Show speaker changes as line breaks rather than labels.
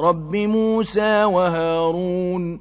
رب موسى وهارون